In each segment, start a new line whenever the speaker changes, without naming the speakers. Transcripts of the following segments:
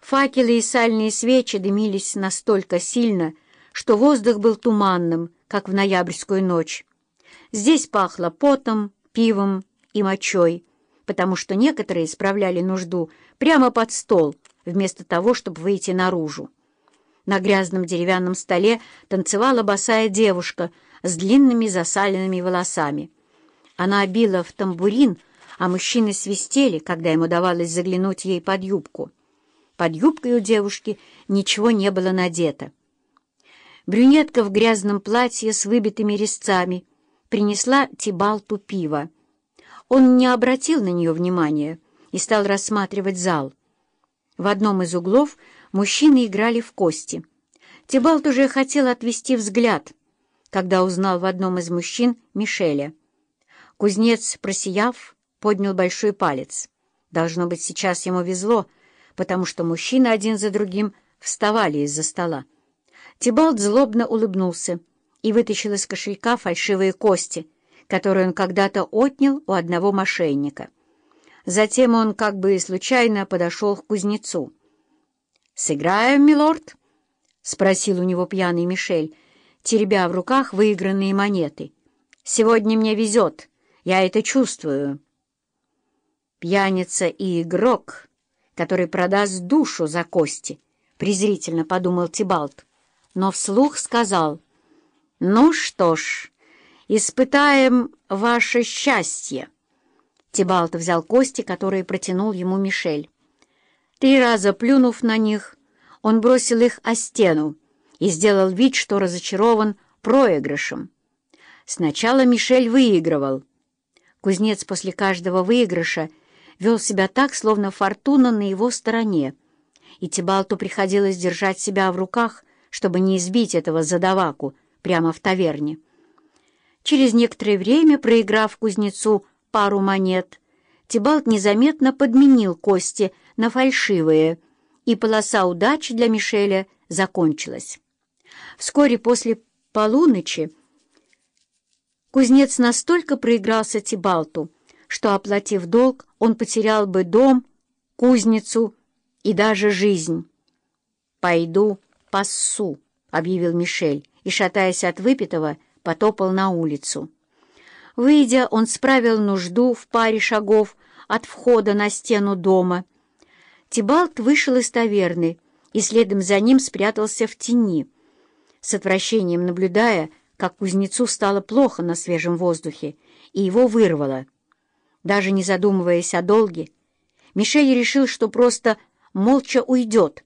Факелы и сальные свечи дымились настолько сильно, что воздух был туманным, как в ноябрьскую ночь. Здесь пахло потом, пивом и мочой, потому что некоторые справляли нужду прямо под стол, вместо того, чтобы выйти наружу. На грязном деревянном столе танцевала босая девушка с длинными засаленными волосами. Она била в тамбурин, а мужчины свистели, когда им удавалось заглянуть ей под юбку. Под юбкой у девушки ничего не было надето. Брюнетка в грязном платье с выбитыми резцами принесла Тибалту пиво. Он не обратил на нее внимания и стал рассматривать зал. В одном из углов мужчины играли в кости. Тибалт уже хотел отвести взгляд, когда узнал в одном из мужчин Мишеля. Кузнец, просияв, поднял большой палец. Должно быть, сейчас ему везло, потому что мужчины один за другим вставали из-за стола. Тибалт злобно улыбнулся и вытащил из кошелька фальшивые кости, которые он когда-то отнял у одного мошенника. Затем он как бы случайно подошел к кузнецу. «Сыграем, милорд?» — спросил у него пьяный Мишель, теребя в руках выигранные монеты. «Сегодня мне везет, я это чувствую». «Пьяница и игрок, который продаст душу за кости», — презрительно подумал Тибалт, но вслух сказал, «Ну что ж, испытаем ваше счастье». Тибалт взял кости, которые протянул ему Мишель. Три раза плюнув на них, он бросил их о стену и сделал вид, что разочарован проигрышем. Сначала Мишель выигрывал. Кузнец после каждого выигрыша вел себя так, словно фортуна на его стороне, и Тибалту приходилось держать себя в руках, чтобы не избить этого задаваку прямо в таверне. Через некоторое время, проиграв кузнецу пару монет, Тибалт незаметно подменил кости на фальшивые, и полоса удачи для Мишеля закончилась. Вскоре после полуночи кузнец настолько проигрался Тибалту, что, оплатив долг, он потерял бы дом, кузницу и даже жизнь. «Пойду пассу», — объявил Мишель, и, шатаясь от выпитого, потопал на улицу. Выйдя, он справил нужду в паре шагов от входа на стену дома. Тибалт вышел из таверны и следом за ним спрятался в тени, с отвращением наблюдая, как кузнецу стало плохо на свежем воздухе, и его вырвало. Даже не задумываясь о долге, Мишель решил, что просто молча уйдет,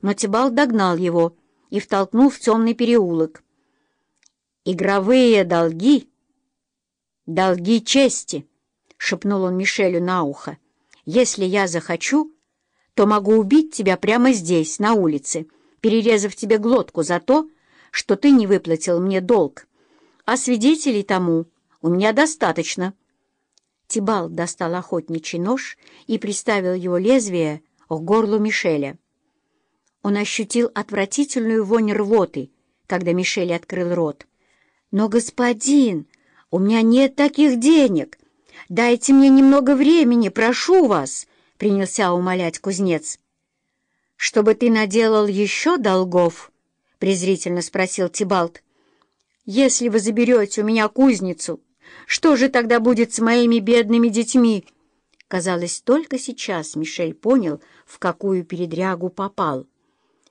но Тибалт догнал его и втолкнул в темный переулок. «Игровые долги...» «Долги чести», — шепнул он Мишелю на ухо. «Если я захочу, то могу убить тебя прямо здесь, на улице, перерезав тебе глотку за то, что ты не выплатил мне долг. А свидетелей тому у меня достаточно». Тибал достал охотничий нож и приставил его лезвие к горлу Мишеля. Он ощутил отвратительную вонь рвоты, когда Мишель открыл рот. «Но, господин...» «У меня нет таких денег. Дайте мне немного времени, прошу вас», — принялся умолять кузнец. «Чтобы ты наделал еще долгов?» — презрительно спросил Тибалт. «Если вы заберете у меня кузницу, что же тогда будет с моими бедными детьми?» Казалось, только сейчас Мишель понял, в какую передрягу попал.